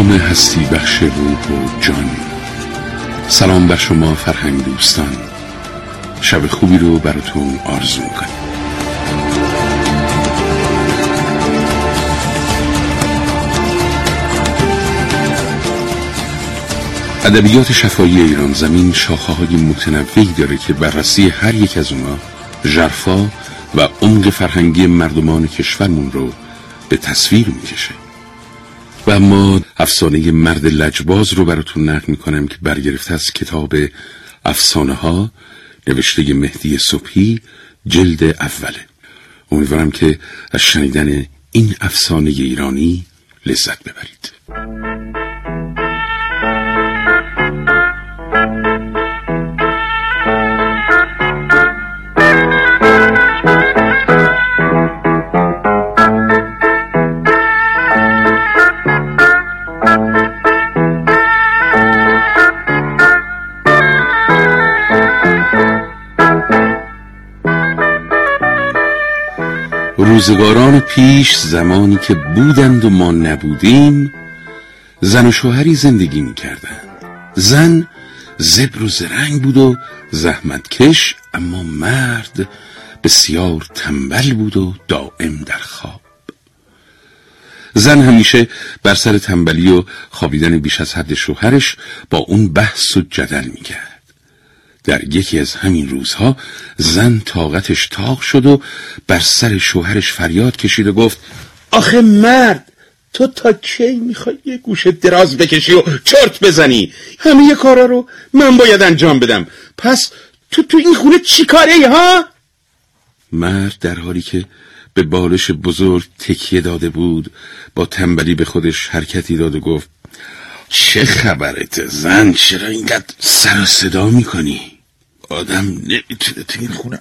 نام هستی بخش روح و جان. سلام بر شما فرهنگ دوستان. شب خوبی رو براتون آرزو می‌کنم. ادبیات شفایی ایران زمین شاخه های متنوعی داره که بررسی هر یک از اونا جرفا و عمق فرهنگی مردمان کشورمون رو به تصویر می‌کشه. و اما افسانه مرد لجباز رو براتون نقل می‌کنم که برگرفته از کتاب افسانه ها نوشته مهدی صبحی جلد اوله. امیدوارم که از شنیدن این افسانه ایرانی لذت ببرید. روزگاران پیش زمانی که بودند و ما نبودیم زن و شوهری زندگی می زن زبر و زرنگ بود و زحمتکش اما مرد بسیار تنبل بود و دائم در خواب. زن همیشه بر سر تنبلی و خوابیدن بیش از حد شوهرش با اون بحث و جدل می‌کرد. در یکی از همین روزها زن طاقتش تاق شد و بر سر شوهرش فریاد کشید و گفت آخه مرد تو تا کی می‌خوای یه گوشه دراز بکشی و چرت بزنی همه کارا رو من باید انجام بدم پس تو تو این خونه چی کاره ها؟ مرد در حالی که به بالش بزرگ تکیه داده بود با تنبلی به خودش حرکتی داد و گفت چه خبرت زن چرا اینقدر سر و صدا می‌کنی آدم نمی‌تونه تو این خونه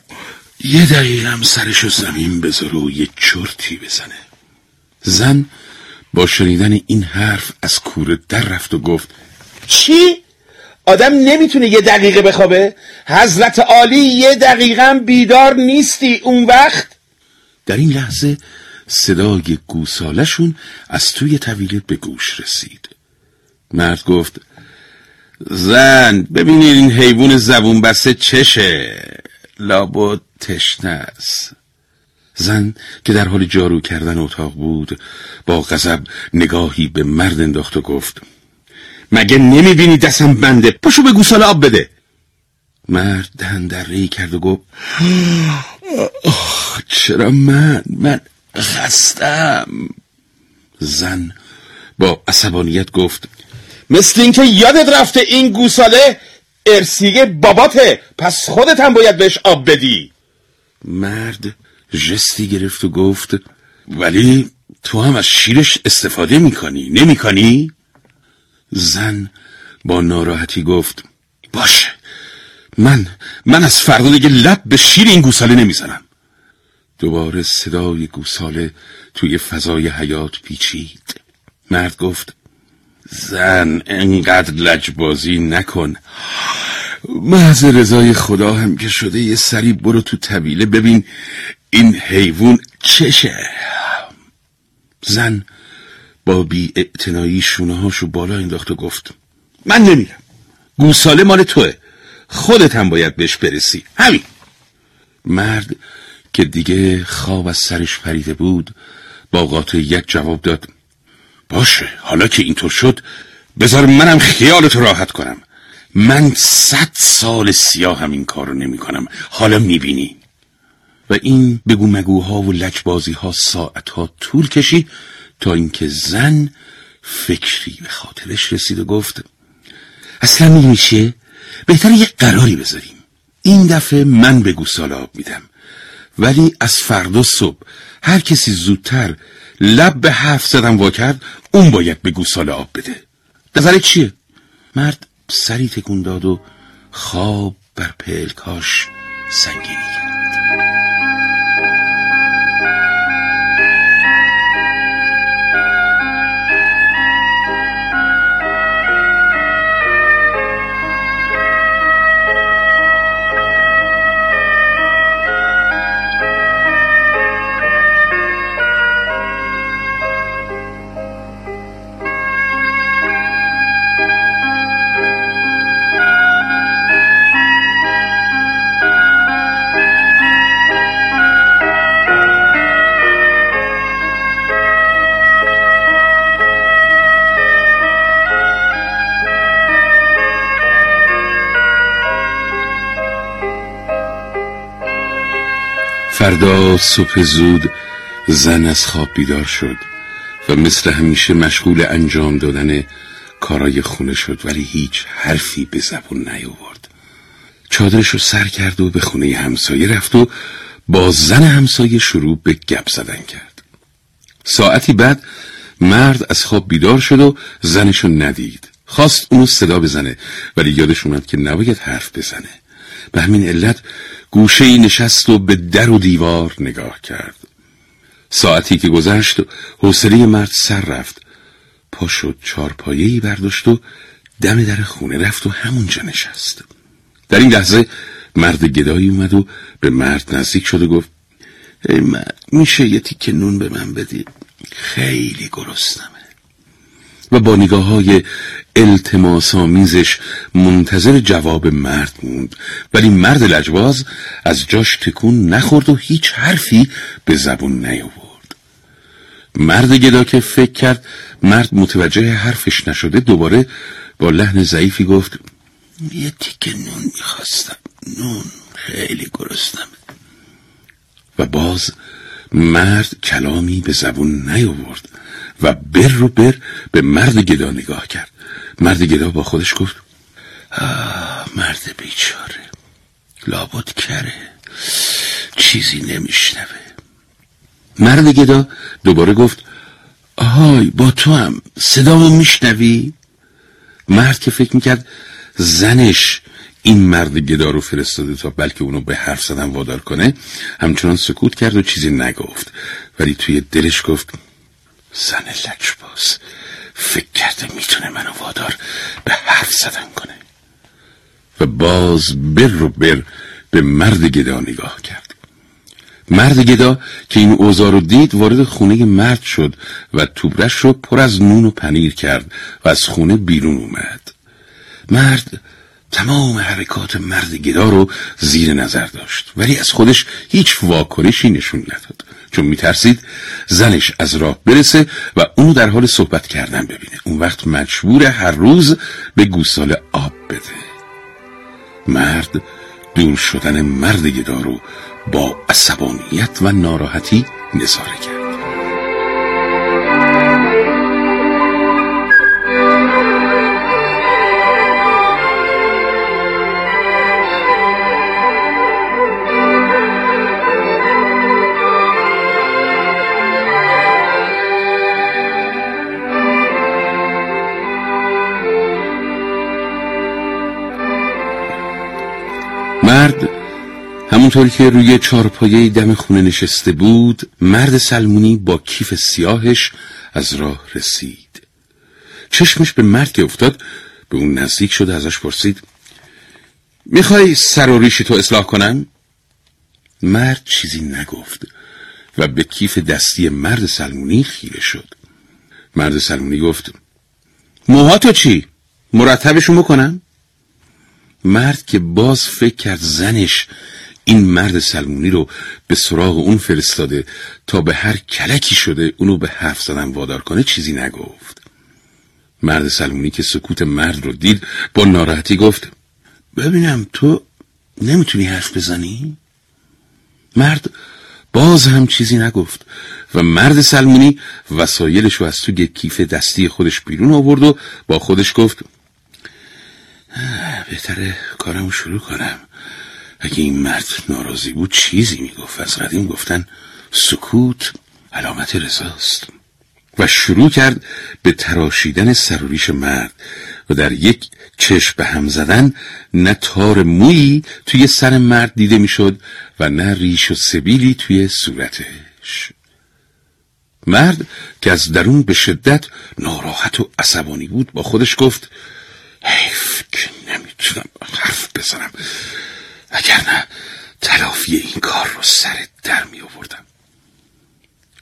یه دقیقه هم سرشو زمین بذاره و یه چرتی بزنه زن با شنیدن این حرف از کوره در رفت و گفت چی؟ آدم نمی‌تونه یه دقیقه بخوابه؟ حضرت عالی یه دقیقه هم بیدار نیستی اون وقت؟ در این لحظه صدای گوسالشون از توی طویله به گوش رسید مرد گفت زن ببینید این حیوان زبون بسته چشه. لابد تشنه است. زن که در حال جارو کردن اتاق بود با غضب نگاهی به مرد انداخت و گفت مگه نمی‌بینی دستم بنده؟ پاشو به گوساله آب بده. مرد دهن در کرد و گفت چرا من من خستم. زن با عصبانیت گفت مثل اینکه یادت رفته این گوساله ارسیه باباته. پس خودت هم باید بهش آب بدی. مرد جستی گرفت و گفت ولی تو هم از شیرش استفاده می‌کنی نمی‌کنی؟ زن با ناراحتی گفت باشه من من از فردا دیگه لب به شیر این گوساله نمی‌زنم. دوباره صدای گوساله توی فضای حیات پیچید. مرد گفت زن انقدر لجبازی نکن. محض رضای خدا هم که شده یه سری برو تو طویله ببین این حیوان چشه. زن با بی اعتنایی شونه هاشو بالا انداخت و گفت من نمیرم. گوساله مال توه. خودت هم باید بهش برسی. همین. مرد که دیگه خواب از سرش پریده بود با قاطعیت جواب داد باشه حالا که اینطور شد بذار منم خیالت راحت کنم. من صد سال سیاه هم این کارو نمی کنم حالا می‌بینی. و این بگو مگوها و لجبازی ها ساعت ها طول کشید تا اینکه زن فکری به خاطرش رسید و گفت اصلا میشه بهتر یه قراری بذاریم. این دفعه من به گوساله آب میدم. ولی از فردا صبح هر کسی زودتر لب به حرف زدن وا کرد اون باید به گوساله آب بده نظر چیه؟ مرد سری تکون داد و خواب بر پلکاش سنگینی کرد فردا صبح زود زن از خواب بیدار شد و مثل همیشه مشغول انجام دادن کارای خونه شد ولی هیچ حرفی به زبون نیاورد. چادرش رو سر کرد و به خونه همسایه رفت و با زن همسایه شروع به گپ زدن کرد. ساعتی بعد مرد از خواب بیدار شد و زنشو ندید. خواست اونو صدا بزنه ولی یادش اومد که نباید حرف بزنه. به همین علت گوشه ای نشست و به در و دیوار نگاه کرد. ساعتی که گذشت حوصله مرد سر رفت. پا شد چارپایهی برداشت و دم در خونه رفت و همونجا نشست. در این لحظه مرد گدایی اومد و به مرد نزدیک شد و گفت ای مرد میشه یه تیکه نون به من بدی؟ خیلی گرسنمه. و با نگاه های التماس آمیزش منتظر جواب مرد موند ولی مرد لجواز از جاش تکون نخورد و هیچ حرفی به زبون نیاورد. مرد گدا که فکر کرد مرد متوجه حرفش نشده دوباره با لحن ضعیفی گفت یه تیکه نون می‌خواستم. نون خیلی گرستم و باز مرد کلامی به زبون نیاورد و بر رو بر به مرد گدا نگاه کرد. مرد گدا با خودش گفت مرد بیچاره لابد کره چیزی نمیشنوه. مرد گدا دوباره گفت آهای با تو هم صدامو میشنوی؟ مرد که فکر می‌کرد زنش این مرد گدا رو فرستاده تا بلکه اونو به حرف زدن وادار کنه همچنان سکوت کرد و چیزی نگفت. ولی توی دلش گفت زن لجباز فکر کرده می‌تونه منو وادار به حرف زدن کنه. و باز بر رو بر به مرد گدا نگاه کرد. مرد گدا که این اوزار رو دید وارد خونه مرد شد و توبرش رو پر از نون و پنیر کرد و از خونه بیرون اومد. مرد تمام حرکات مرد گدا رو زیر نظر داشت. ولی از خودش هیچ واکنشی نشون نداد. چون میترسید زنش از راه برسه و اونو در حال صحبت کردن ببینه. اون وقت مجبور هر روز به گوساله آب بده. مرد دور شدن مرد گدا رو با عصبانیت و ناراحتی نظاره کرد. مرد همونطوری که روی چارپایه دم خونه نشسته بود مرد سلمونی با کیف سیاهش از راه رسید چشمش به مرد که افتاد به اون نزدیک شده ازش پرسید می‌خوای سر و ریش تو اصلاح کنم؟ مرد چیزی نگفت و به کیف دستی مرد سلمونی خیره شد مرد سلمونی گفت موهاتو چی؟ مرتبشون بکنم؟ مرد که باز فکر کرد زنش این مرد سلمونی رو به سراغ اون فرستاده تا به هر کلکی شده اونو به حرف زدن وادار کنه چیزی نگفت مرد سلمونی که سکوت مرد رو دید با ناراحتی گفت ببینم تو نمی‌تونی حرف بزنی؟ مرد باز هم چیزی نگفت و مرد سلمونی وسایلش رو از توی کیف دستی خودش بیرون آورد و با خودش گفت بهتره کارم شروع کنم. اگه این مرد ناراضی بود چیزی می‌گفت. از قدیم گفتن سکوت علامت رضاست. و شروع کرد به تراشیدن سر مرد. و در یک چشم به هم زدن نه تار مویی توی سر مرد دیده می‌شد و نه ریش و سبیلی توی صورتش. مرد که از درون به شدت ناراحت و عصبانی بود با خودش گفت حیف که نمی‌تونم حرف بزنم اگر نه تلافی این کار رو سر در می آوردم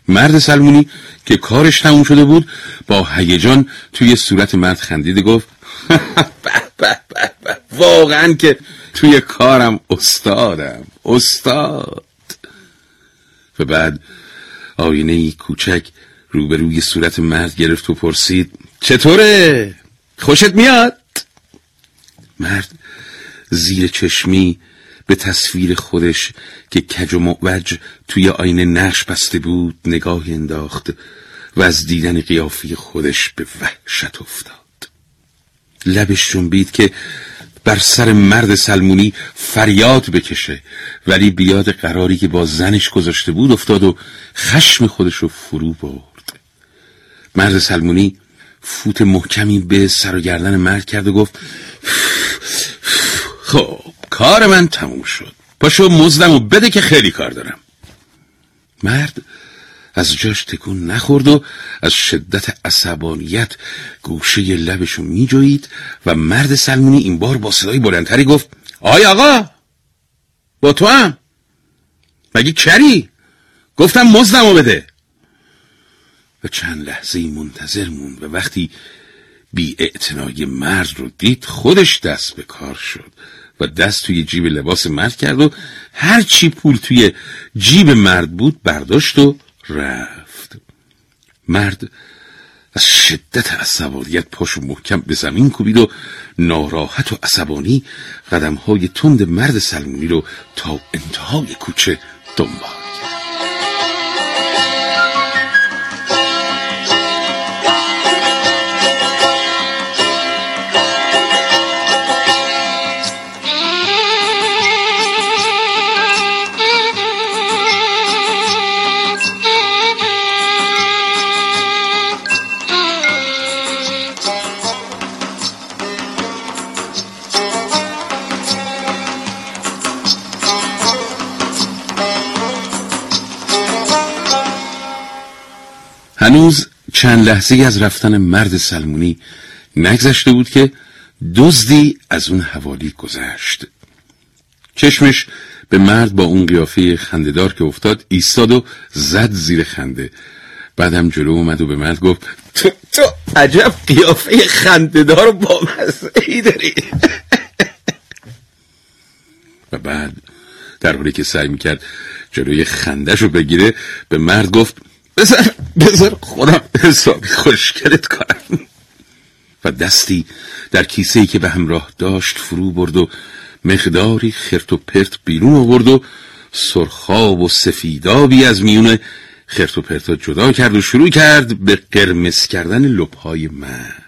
مرد سلمونی که کارش تموم شده بود با هیجان توی صورت مرد خندیده گفت واقعا که توی کارم استادم استاد و بعد آینه ای کوچک روبروی صورت مرد گرفت و پرسید چطوره؟ خوشت میاد؟ مرد زیر چشمی به تصویر خودش که کج و معوج توی آینه نقش بسته بود نگاه انداخت و از دیدن قیافی خودش به وحشت افتاد. لبش جنبید که بر سر مرد سلمونی فریاد بکشه ولی بیاد قراری که با زنش گذاشته بود افتاد و خشم خودش رو فرو برد. مرد سلمونی فوت محکمی به سر و گردن مرد کرد و گفت خب کار من تموم شد. پاشو مزدم و بده که خیلی کار دارم. مرد از جاش تکون نخورد و از شدت عصبانیت گوشه لبشو میجوید و مرد سلمونی این بار با صدای بلندتری گفت آی آقا با تو هم مگه کری گفتم مزدمو بده. و چند لحظه منتظر موند و وقتی بی مرد رو دید خودش دست به کار شد و دست توی جیب لباس مرد کرد و هر چی پول توی جیب مرد بود برداشت و رفت. مرد از شدت عصبانیت پاشو محکم به زمین کوبید و ناراحت و عصبانی قدمهای تند مرد سلمونی رو تا انتهای کوچه دنبال هنوز چند لحظه از رفتن مرد سلمونی نگذشته بود که دزدی از اون حوالی گذشت. چشمش به مرد با اون قیافه خندهدار که افتاد ایستاد و زد زیر خنده. بعدم جلو اومد و به مرد گفت تو, تو عجب قیافه خندهدار با مزهی داری. و بعد در حالی که سعی می‌کرد جلوی خندش رو بگیره به مرد گفت بذار بذار خودم حسابی خوشگلت کنم. و دستی در کیسه که به همراه داشت فرو برد و مقداری خرت و پرت بیرون آورد و سرخاب و سفیدابی از میون خرت و پرتا جدا کرد و شروع کرد به قرمز کردن لبهای مرد.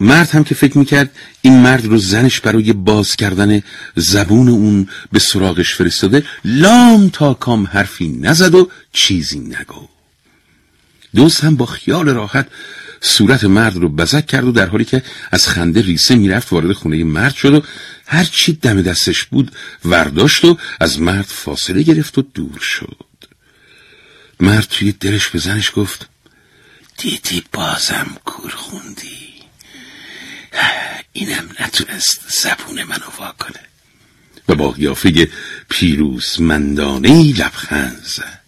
مرد هم که فکر می‌کرد این مرد رو زنش برای باز کردن زبون اون به سراغش فرستاده لام تا کام حرفی نزد و چیزی نگو دوست هم با خیال راحت صورت مرد رو بزک کرد و در حالی که از خنده ریسه می‌رفت وارد خونه مرد شد و هر چی دم دستش بود ورداشت و از مرد فاصله گرفت و دور شد. مرد توی دلش به زنش گفت دیدی بازم کور خوندی؟ اینم نتونست زبون منو واکنه و با قیافه پیروز مندانه لبخند زد.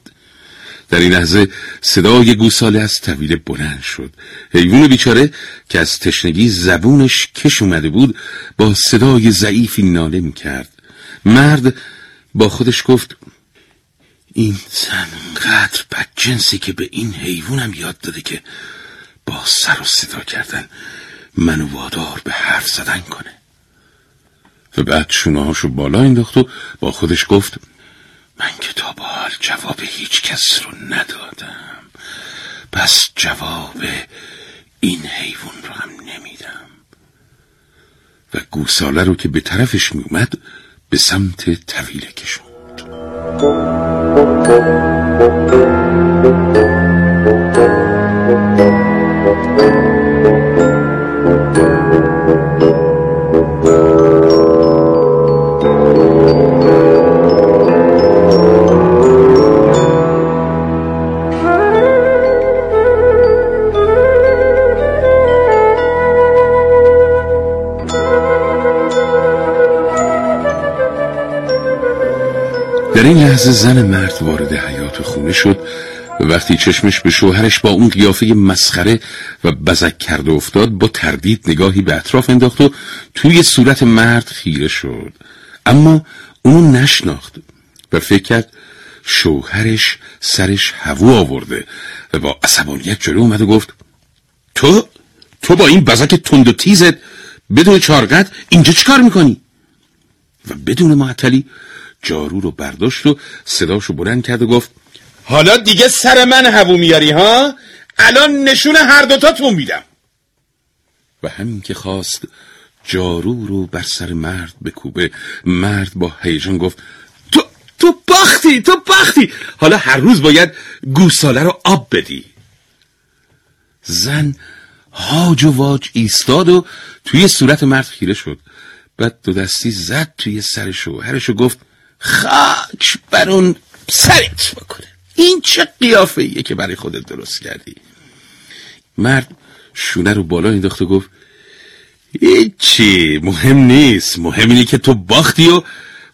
در این لحظه صدای گوساله از طویل بلند شد. حیوان بیچاره که از تشنگی زبونش کش اومده بود با صدای ضعیفی ناله می‌کرد. مرد با خودش گفت این زن قدر بدجنسی که به این حیوانم یاد داده که با سر و صدا کردن منو وادار به حرف زدن کنه. و بعد شونهاشو بالا انداخت و با خودش گفت من که تا به حال جواب هیچ کس رو ندادم. پس جواب این حیوان رو هم نمیدم. و گوساله رو که به طرفش میومد به سمت طویله کشوند. در این لحظه زن مرد وارد حیات خونه شد و وقتی چشمش به شوهرش با اون قیافه مسخره و بزک کرده افتاد با تردید نگاهی به اطراف انداخت و توی صورت مرد خیره شد. اما اونو نشناخت و فکر کرد شوهرش سرش هوا آورده و با عصبانیت جلو اومد و گفت تو؟ تو با این بزک تند و تیزت بدون چارقد اینجا چیکار می‌کنی؟ و بدون معطلی جارو رو برداشت و صداشو بلند کرد و گفت حالا دیگه سر من هوو میاری ها؟ الان نشون هر دوتاتون میدم. و همین که خواست جارو رو بر سر مرد بکوبه مرد با هیجان گفت تو تو باختی تو باختی. حالا هر روز باید گوساله رو آب بدی. زن هاج و واج ایستاد و توی صورت مرد خیره شد. بعد دو دستی زد توی سر شوهرش و گفت خاک بر اون سرت بکنه. این چه قیافه ایه که برای خودت درست کردی؟ مرد شونه رو بالا انداخت و گفت هیچی مهم نیست. مهم اینه که تو باختی و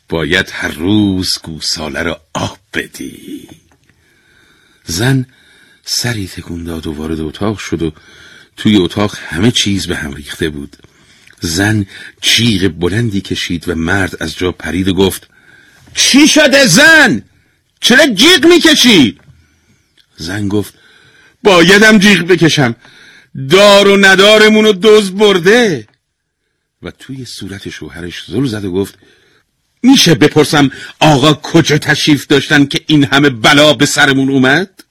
باید هر روز گوساله رو آب بدی. زن سری تکون داد و وارد اتاق شد و توی اتاق همه چیز به هم ریخته بود. زن جیغ بلندی کشید و مرد از جا پرید و گفت چی شده زن؟ چرا جیغ می‌کشی؟ زن گفت بایدم جیغ بکشم دار و ندارمون رو دوز برده و توی صورت شوهرش زل زد و گفت میشه بپرسم آقا کجا تشریف داشتن که این همه بلا به سرمون اومد؟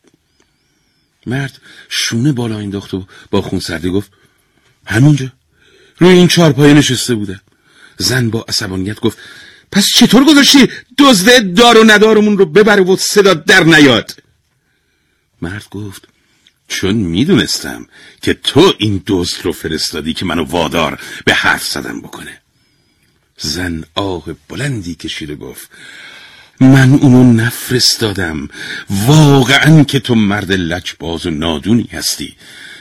مرد شونه بالا انداخت و با خونسردی گفت همونجا روی این چارپایه نشسته بوده زن با عصبانیت گفت پس چطور گذاشتی دزده دار و ندارمون رو ببره و صدا در نیاد؟ مرد گفت چون می‌دونستم که تو این دزد رو فرستادی که منو وادار به حرف زدن بکنه. زن آه بلندی کشید و گفت من اونو نفرستادم. واقعا که تو مرد لجباز و نادونی هستی.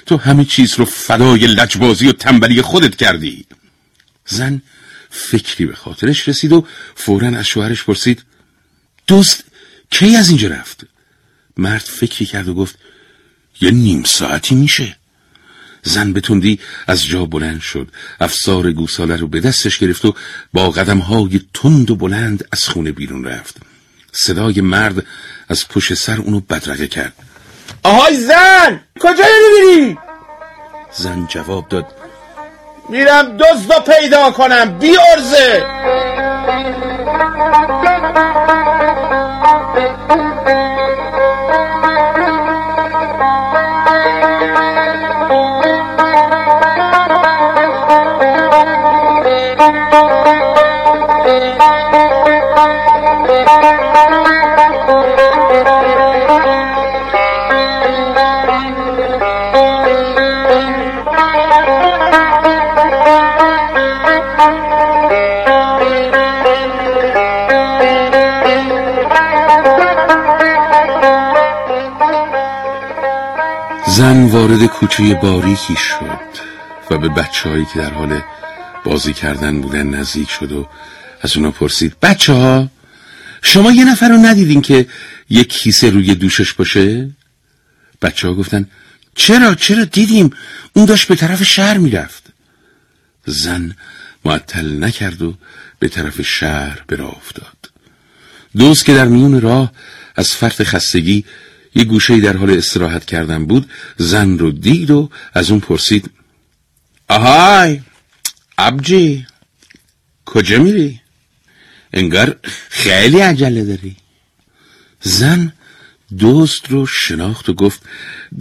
تو همه چیز رو فدای لجبازی و تنبلی خودت کردی. زن فکری به خاطرش رسید و فورا از شوهرش پرسید دوست کی از اینجا رفت؟ مرد فکری کرد و گفت یه نیم ساعتی میشه. زن به تندی از جا بلند شد افسار گوساله رو به دستش گرفت و با قدم های تند و بلند از خونه بیرون رفت. صدای مرد از پشت سر اونو بدرقه کرد. آهای زن! کجا میری زن جواب داد میرم دزد پیدا کنم بی زن وارد کوچه باریکی شد و به بچه هایی که در حال بازی کردن بودن نزدیک شد و از اونا پرسید بچه ها شما یه نفر رو ندیدین که یک کیسه روی دوشش باشه؟ بچه ها گفتن چرا چرا دیدیم؟ اون داشت به طرف شهر می‌رفت. زن معطل نکرد و به طرف شهر به راه افتاد. دوست که در میون راه از فرط خستگی یه گوشه در حال استراحت کردن بود زن رو دید و از اون پرسید آهای ابجی کجا میری؟ انگار خیلی عجله داری. زن دوست رو شناخت و گفت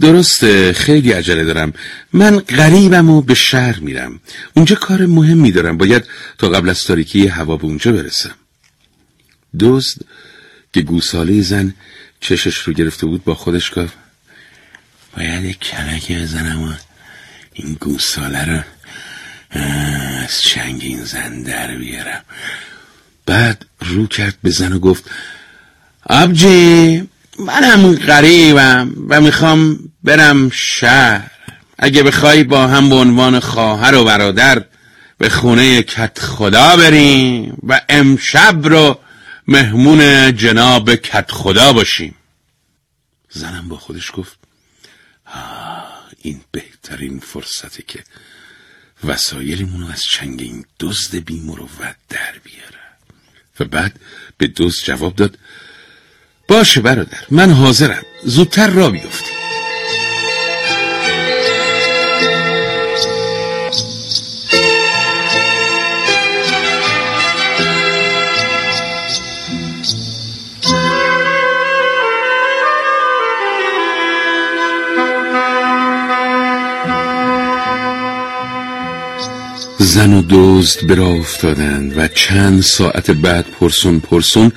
درسته خیلی عجله دارم. من غریبم و به شهر میرم. اونجا کار مهمی دارم. باید تا قبل از تاریکی هوا به اونجا برسم. دوست که گوساله زن چشش رو گرفته بود با خودش گفت باید یک کلکی بزنم و این گوساله رو از چنگ این زن در بیارم. بعد رو کرد به زن و گفت آبجی منم غریبم و می‌خوام برم شهر. اگه بخوای با هم به عنوان خواهر و برادر به خونه کت خدا بریم و امشب رو مهمون جناب کت خدا باشیم. زنم با خودش گفت این بهترین فرصته که وسایلمون از چنگ این دزد بی مروت در بیاره. و بعد به دزد جواب داد باشه برادر من حاضرم زودتر را بیفتیم. زن و دزد برا افتادند و چند ساعت بعد پرسون پرسون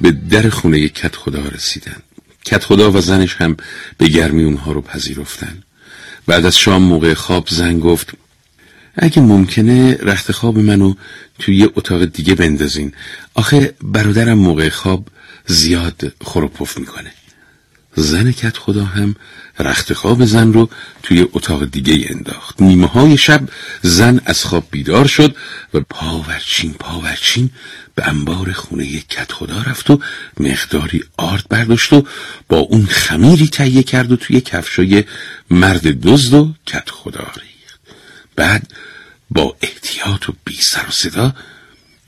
به در خونه کت خدا رسیدند. کت خدا و زنش هم به گرمی اونها رو پذیرفتن بعد از شام موقع خواب زن گفت اگه ممکنه رخت خواب منو توی یه اتاق دیگه بندازین. آخه برادرم موقع خواب زیاد خروپف می‌کنه. زن کت خدا هم رخت خواب زن رو توی اتاق دیگه انداخت. نیمه های شب زن از خواب بیدار شد و پاورچین پاورچین به انبار خونه کت خدا رفت و مقداری آرد برداشت و با اون خمیری تهیه کرد و توی کفشای مرد دزد و کت خدا ریخت. بعد با احتیاط و بی سر و صدا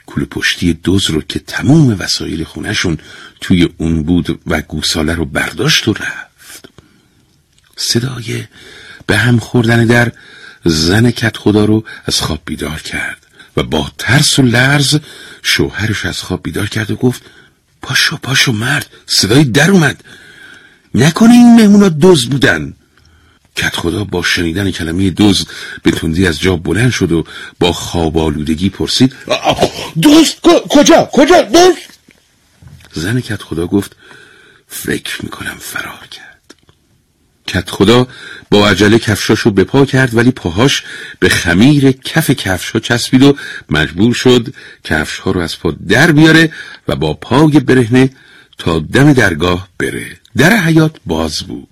کل پشتی دوز رو که تموم وسایل خونشون توی اون بود و گوساله رو برداشت و رفت. صدای به هم خوردن در زن کت خدا رو از خواب بیدار کرد و با ترس و لرز شوهرش از خواب بیدار کرد و گفت پاشو پاشو مرد صدای در اومد نکنه این مهمونا دوز بودن. کت خدا با شنیدن کلمه دوز به تندی از جا بلند شد و با خواب آلودگی پرسید دوست کجا؟ کجا؟ دوست زن کت خدا گفت فکر می‌کنم فرار کرد. کت خدا با عجله کفشاشو به پا کرد ولی پاهاش به خمیر کف کفشا چسبید و مجبور شد کفشها رو از پا در بیاره و با پای برهنه تا دم درگاه بره. در حیات باز بود.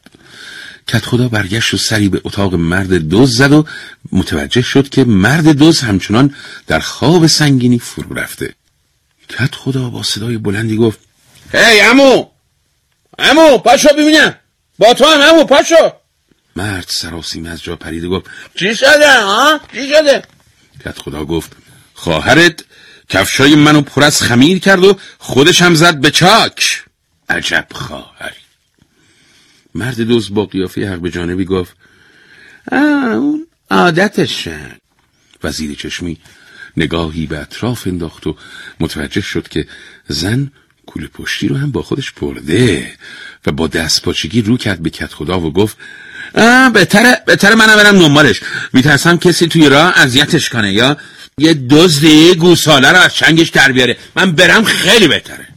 کت خدا برگشت و سری به اتاق مرد دوز زد و متوجه شد که مرد دوز همچنان در خواب سنگینی فرو رفته. کت خدا با صدای بلندی گفت هی امو امو پاشو ببینم! با تو هم امو پاشو. مرد سراسیمه از جا پرید و گفت چی شده ها؟ چی شده؟ کت خدا گفت خواهرت کفشای منو پر از خمیر کرد و خودش هم زد به چاک. عجب خواهری مرد دوز با قیافه حق به جانبی گفت اون عادتشه. وزیر چشمی نگاهی به اطراف انداخت و متوجه شد که زن کوله پشتی رو هم با خودش پرده و با دست پاچگی رو کرد به کت خدا و گفت بهتره بهتره منم برم دنبالش. میترسم کسی توی راه اذیتش کنه یا یه دزدی گوساله رو از چنگش در بیاره. من برم خیلی بهتره.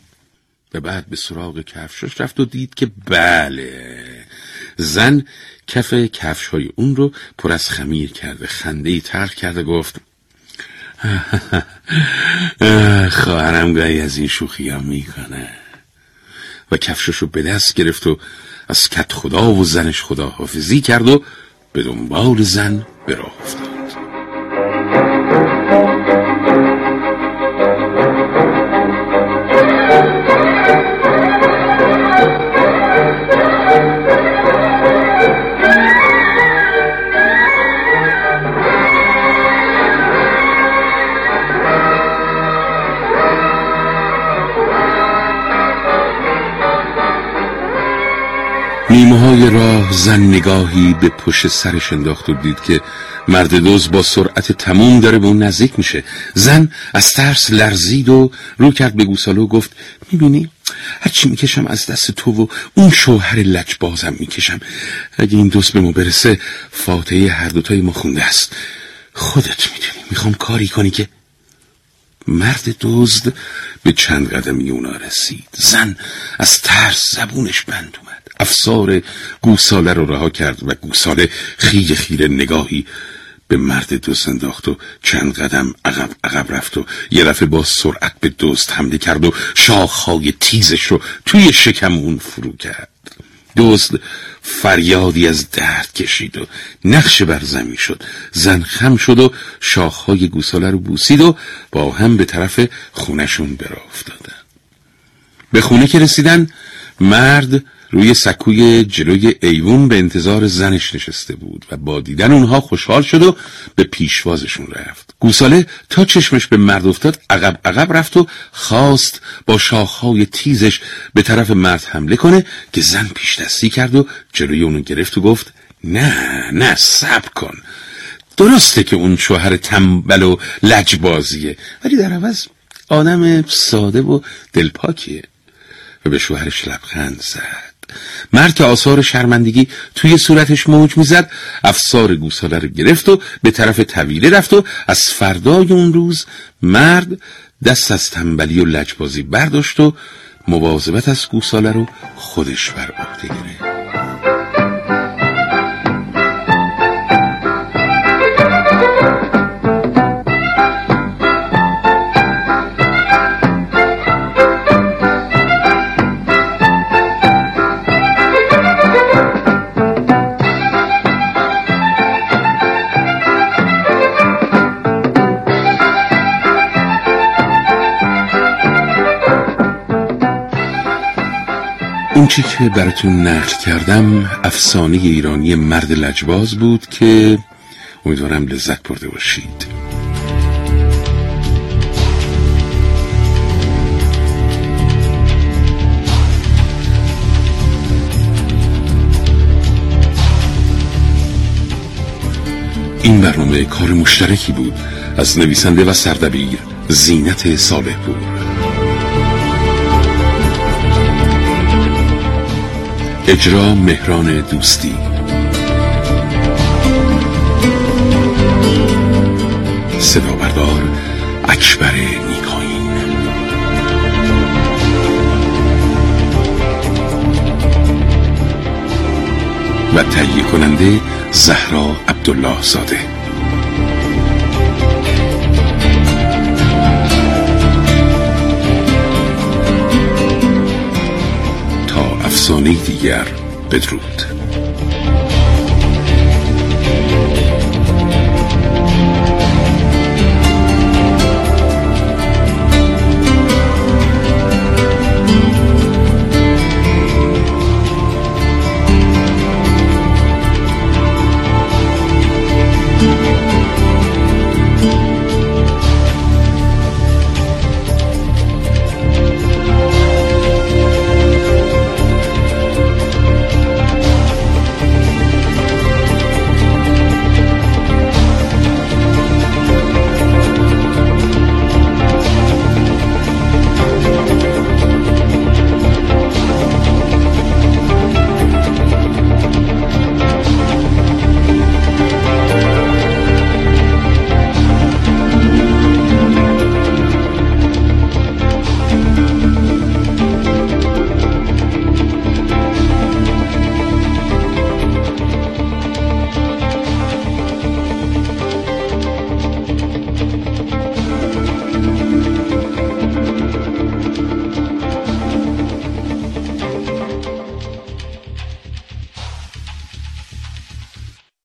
و بعد به سراغ کفشش رفت و دید که بله زن کف کفش های اون رو پر از خمیر کرده خنده ای ترک کرده گفت خواهرم گاهی از این شوخی می‌کنه. و کفشش رو به دست گرفت و از کت خدا و زنش خدا حافظی کرد و به دنبال زن به افتاد. نیمه های راه زن نگاهی به پشت سرش انداخت و دید که مرد دوز با سرعت تموم داره به اون نزدیک میشه. زن از ترس لرزید و رو کرد به گوساله و گفت می‌بینی؟ هرچی می‌کشم از دست تو و اون شوهر لچ بازم می‌کشم. اگه این دوست به ما برسه فاتحه هر دوتای ما خونده است. خودت می‌دونی می‌خوام کاری کنی که مرد دزد به چند قدمی اونا رسید. زن از ترس زبونش بند اومد. افسار گوساله رو رها کرد و گوساله خیج خیره نگاهی به مرد دوست انداخت و چند قدم عقب عقب رفت و یه دفعه با سرعت به دوست حمله کرد و شاخهای تیزش رو توی شکم اون فرو کرد. دوست فریادی از درد کشید و نقش بر زمین شد. زن خم شد و شاخهای گوساله رو بوسید و با هم به طرف خونشون برا افتادن به خونه که رسیدن مرد روی سکوی جلوی ایوون به انتظار زنش نشسته بود و با دیدن اونها خوشحال شد و به پیشوازشون رفت. گوساله تا چشمش به مرد افتاد عقب عقب رفت و خواست با شاخهای تیزش به طرف مرد حمله کنه که زن پیش دستی کرد و جلوی اونو گرفت و گفت نه نه صبر کن. درسته که اون شوهر تنبل و لجبازیه ولی در عوض آدم ساده و دلپاکیه. و به شوهرش لبخند زد. مرد که آثار شرمندگی توی صورتش موج می‌زد افسار گوساله رو گرفت و به طرف طویله رفت و از فردای اون روز مرد دست از تنبلی و لجبازی برداشت و مواظبت از گوساله رو خودش بر عهده گرفت. چی که براتون نقل کردم افسانه ایرانی مرد لجباز بود که امیدوارم لذت برده باشید. این برنامه کار مشترکی بود از نویسنده و سردبیر زینت صالح بود اجرا مهران دوستی. صدا بردار اکبر نیکاین و تهیه کننده زهرا عبدالله زاده. افسانه دیگر بدرود.